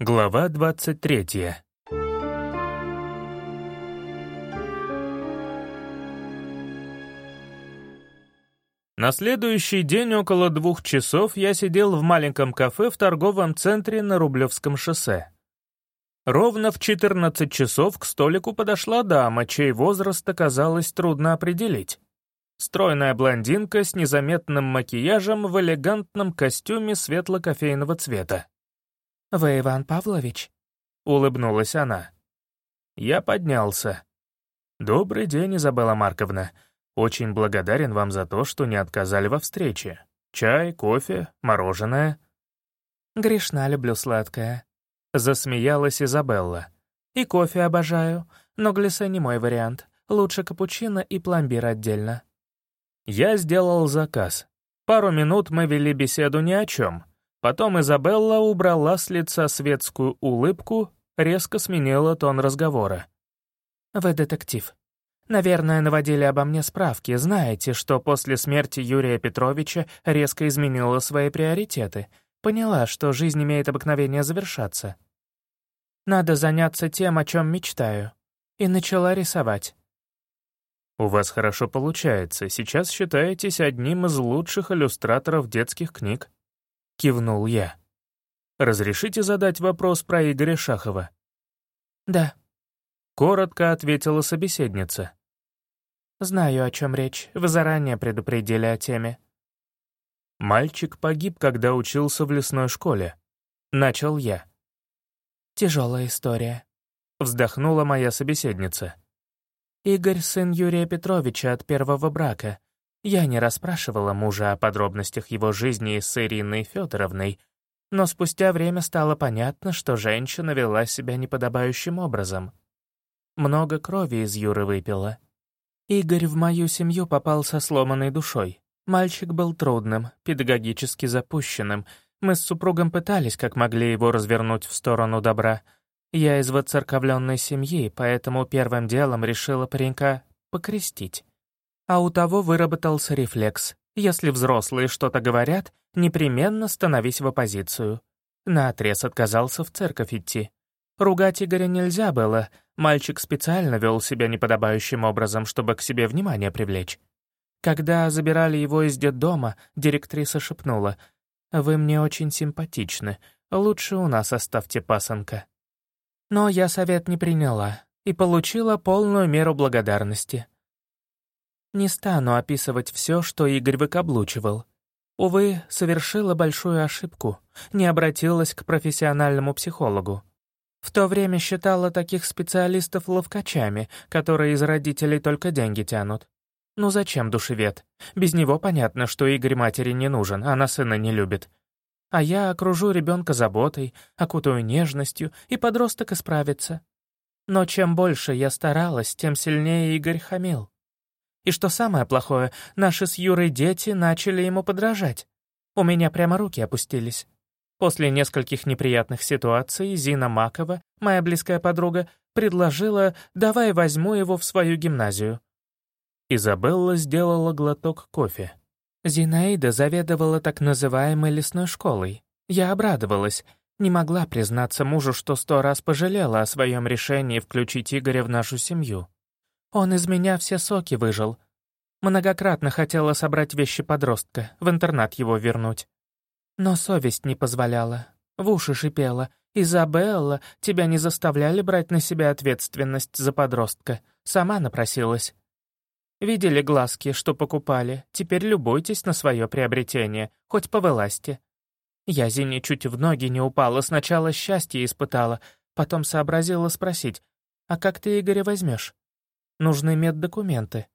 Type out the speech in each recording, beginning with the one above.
Глава 23 На следующий день около двух часов я сидел в маленьком кафе в торговом центре на Рублевском шоссе. Ровно в 14 часов к столику подошла дама, чей возраст оказалось трудно определить. Стройная блондинка с незаметным макияжем в элегантном костюме светло-кофейного цвета. «Вы Иван Павлович?» — улыбнулась она. Я поднялся. «Добрый день, Изабелла Марковна. Очень благодарен вам за то, что не отказали во встрече. Чай, кофе, мороженое». «Грешна люблю сладкое», — засмеялась Изабелла. «И кофе обожаю, но глиссе не мой вариант. Лучше капучино и пломбир отдельно». Я сделал заказ. Пару минут мы вели беседу ни о чем, Потом Изабелла убрала с лица светскую улыбку, резко сменила тон разговора. «Вы детектив. Наверное, наводили обо мне справки. Знаете, что после смерти Юрия Петровича резко изменила свои приоритеты. Поняла, что жизнь имеет обыкновение завершаться. Надо заняться тем, о чем мечтаю. И начала рисовать. «У вас хорошо получается. Сейчас считаетесь одним из лучших иллюстраторов детских книг», — кивнул я. «Разрешите задать вопрос про Игоря Шахова?» «Да», — коротко ответила собеседница. «Знаю, о чем речь. Вы заранее предупредили о теме». «Мальчик погиб, когда учился в лесной школе», — начал я. «Тяжелая история», — вздохнула моя собеседница. «Игорь — сын Юрия Петровича от первого брака. Я не расспрашивала мужа о подробностях его жизни с Ириной Федоровной, но спустя время стало понятно, что женщина вела себя неподобающим образом. Много крови из Юры выпила. Игорь в мою семью попал со сломанной душой. Мальчик был трудным, педагогически запущенным. Мы с супругом пытались, как могли его развернуть в сторону добра. Я из воцерковленной семьи, поэтому первым делом решила паренька покрестить. А у того выработался рефлекс. Если взрослые что-то говорят, непременно становись в оппозицию. Наотрез отказался в церковь идти. Ругать Игоря нельзя было, мальчик специально вел себя неподобающим образом, чтобы к себе внимание привлечь. Когда забирали его из детдома, директриса шепнула, «Вы мне очень симпатичны, лучше у нас оставьте пасынка». Но я совет не приняла и получила полную меру благодарности. Не стану описывать все, что Игорь выкаблучивал. Увы, совершила большую ошибку, не обратилась к профессиональному психологу. В то время считала таких специалистов ловкачами, которые из родителей только деньги тянут. Ну зачем душевед? Без него понятно, что Игорь матери не нужен, она сына не любит. А я окружу ребенка заботой, окутаю нежностью, и подросток исправится. Но чем больше я старалась, тем сильнее Игорь хамил. И что самое плохое, наши с Юрой дети начали ему подражать. У меня прямо руки опустились. После нескольких неприятных ситуаций Зина Макова, моя близкая подруга, предложила «давай возьму его в свою гимназию». Изабелла сделала глоток кофе. Зинаида заведовала так называемой лесной школой. Я обрадовалась, не могла признаться мужу, что сто раз пожалела о своем решении включить Игоря в нашу семью. Он из меня все соки выжил. Многократно хотела собрать вещи подростка, в интернат его вернуть. Но совесть не позволяла. В уши шипела. «Изабелла, тебя не заставляли брать на себя ответственность за подростка. Сама напросилась». Видели глазки, что покупали, теперь любуйтесь на свое приобретение, хоть по власти. Я Зине чуть в ноги не упала, сначала счастье испытала, потом сообразила спросить, «А как ты Игоря возьмешь? Нужны меддокументы».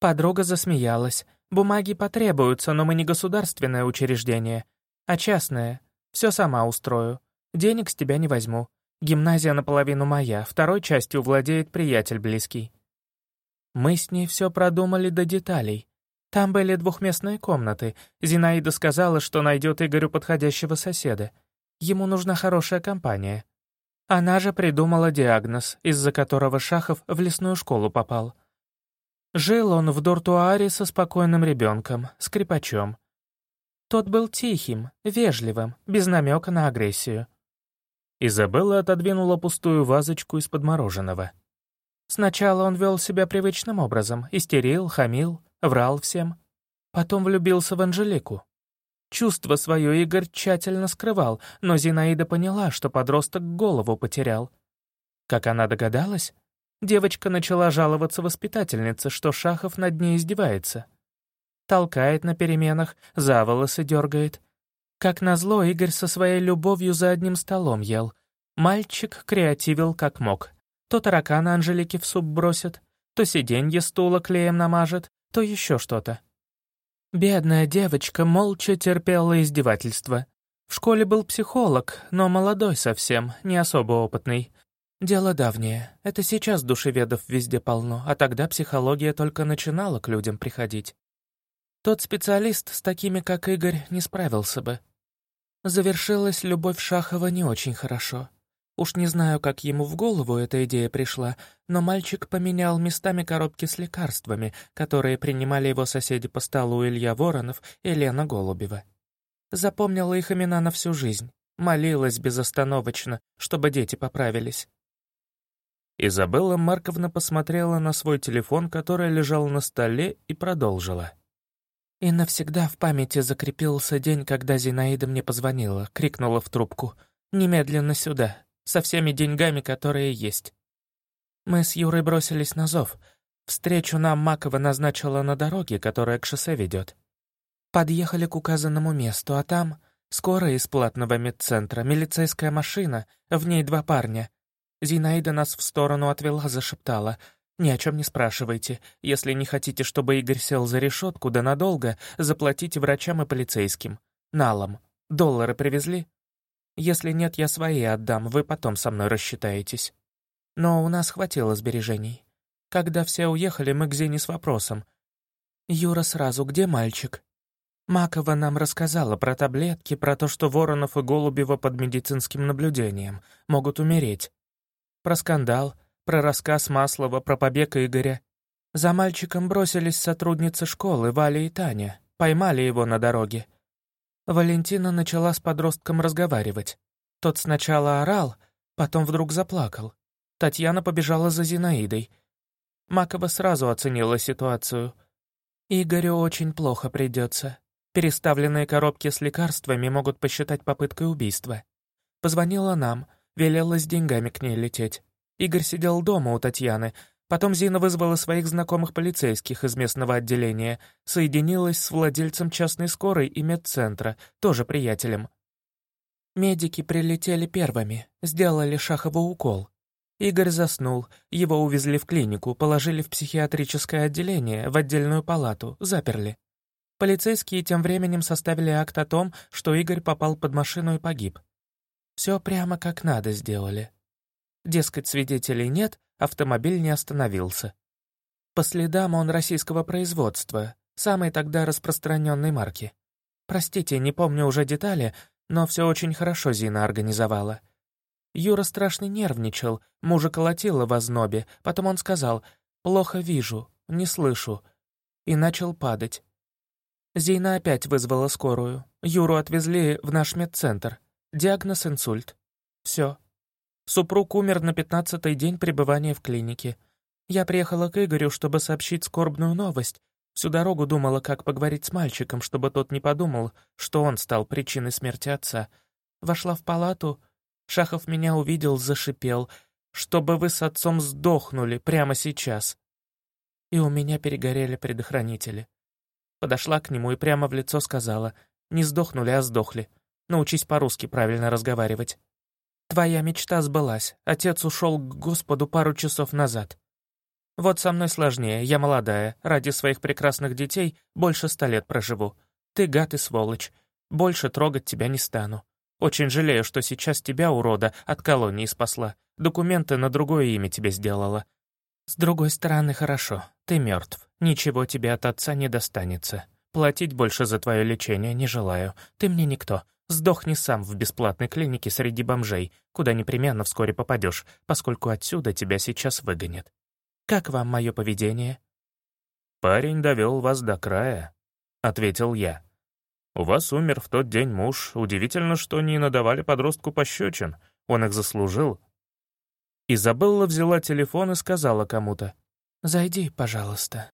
Подруга засмеялась. «Бумаги потребуются, но мы не государственное учреждение, а частное. Все сама устрою. Денег с тебя не возьму. Гимназия наполовину моя, второй частью владеет приятель близкий». Мы с ней все продумали до деталей. Там были двухместные комнаты. Зинаида сказала, что найдет Игорю подходящего соседа. Ему нужна хорошая компания. Она же придумала диагноз, из-за которого Шахов в лесную школу попал. Жил он в дуртуаре со спокойным ребенком, скрипачом. Тот был тихим, вежливым, без намека на агрессию. Изабелла отодвинула пустую вазочку из-под мороженого. Сначала он вел себя привычным образом, истерил, хамил, врал всем. Потом влюбился в Анжелику. Чувство свое Игорь тщательно скрывал, но Зинаида поняла, что подросток голову потерял. Как она догадалась, девочка начала жаловаться воспитательнице, что Шахов над ней издевается. Толкает на переменах, за волосы дергает. Как назло, Игорь со своей любовью за одним столом ел. Мальчик креативил как мог. То таракана Анжелике в суп бросит, то сиденье стула клеем намажет, то еще что-то. Бедная девочка молча терпела издевательства. В школе был психолог, но молодой совсем, не особо опытный. Дело давнее. Это сейчас душеведов везде полно, а тогда психология только начинала к людям приходить. Тот специалист с такими, как Игорь, не справился бы. Завершилась любовь Шахова не очень хорошо. Уж не знаю, как ему в голову эта идея пришла, но мальчик поменял местами коробки с лекарствами, которые принимали его соседи по столу Илья Воронов и Лена Голубева. Запомнила их имена на всю жизнь, молилась безостановочно, чтобы дети поправились. Изабелла Марковна посмотрела на свой телефон, который лежал на столе, и продолжила. И навсегда в памяти закрепился день, когда Зинаида мне позвонила, крикнула в трубку «Немедленно сюда!» Со всеми деньгами, которые есть. Мы с Юрой бросились на зов. Встречу нам Макова назначила на дороге, которая к шоссе ведет. Подъехали к указанному месту, а там скорая из платного медцентра, милицейская машина, в ней два парня. Зинаида нас в сторону отвела, зашептала. «Ни о чем не спрашивайте. Если не хотите, чтобы Игорь сел за решетку, да надолго, заплатите врачам и полицейским. Налом. Доллары привезли?» Если нет, я свои отдам, вы потом со мной рассчитаетесь. Но у нас хватило сбережений. Когда все уехали, мы к Зине с вопросом. «Юра сразу, где мальчик?» Макова нам рассказала про таблетки, про то, что Воронов и Голубева под медицинским наблюдением могут умереть. Про скандал, про рассказ Маслова, про побег Игоря. За мальчиком бросились сотрудницы школы Валя и Таня, поймали его на дороге. Валентина начала с подростком разговаривать. Тот сначала орал, потом вдруг заплакал. Татьяна побежала за Зинаидой. Макова сразу оценила ситуацию. Игорю очень плохо придется. Переставленные коробки с лекарствами могут посчитать попыткой убийства. Позвонила нам, велела с деньгами к ней лететь. Игорь сидел дома у Татьяны, Потом Зина вызвала своих знакомых полицейских из местного отделения, соединилась с владельцем частной скорой и медцентра, тоже приятелем. Медики прилетели первыми, сделали Шахову укол. Игорь заснул, его увезли в клинику, положили в психиатрическое отделение, в отдельную палату, заперли. Полицейские тем временем составили акт о том, что Игорь попал под машину и погиб. Все прямо как надо сделали. Дескать, свидетелей нет, автомобиль не остановился. По следам он российского производства, самой тогда распространенной марки. Простите, не помню уже детали, но все очень хорошо Зина организовала. Юра страшно нервничал, мужа колотило в ознобе, потом он сказал «плохо вижу, не слышу» и начал падать. Зина опять вызвала скорую. Юру отвезли в наш медцентр. Диагноз инсульт. Все. Супруг умер на пятнадцатый день пребывания в клинике. Я приехала к Игорю, чтобы сообщить скорбную новость. Всю дорогу думала, как поговорить с мальчиком, чтобы тот не подумал, что он стал причиной смерти отца. Вошла в палату. Шахов меня увидел, зашипел. «Чтобы вы с отцом сдохнули прямо сейчас». И у меня перегорели предохранители. Подошла к нему и прямо в лицо сказала, «Не сдохнули, а сдохли. Научись по-русски правильно разговаривать». Твоя мечта сбылась. Отец ушел к Господу пару часов назад. Вот со мной сложнее, я молодая, ради своих прекрасных детей больше ста лет проживу. Ты гад и сволочь. Больше трогать тебя не стану. Очень жалею, что сейчас тебя, урода, от колонии спасла. Документы на другое имя тебе сделала. С другой стороны, хорошо. Ты мертв. Ничего тебе от отца не достанется. Платить больше за твое лечение не желаю. Ты мне никто. Сдохни сам в бесплатной клинике среди бомжей, куда непременно вскоре попадешь, поскольку отсюда тебя сейчас выгонят. Как вам мое поведение?» «Парень довел вас до края», — ответил я. «У вас умер в тот день муж. Удивительно, что не надавали подростку пощечин. Он их заслужил. Изабелла взяла телефон и сказала кому-то. «Зайди, пожалуйста».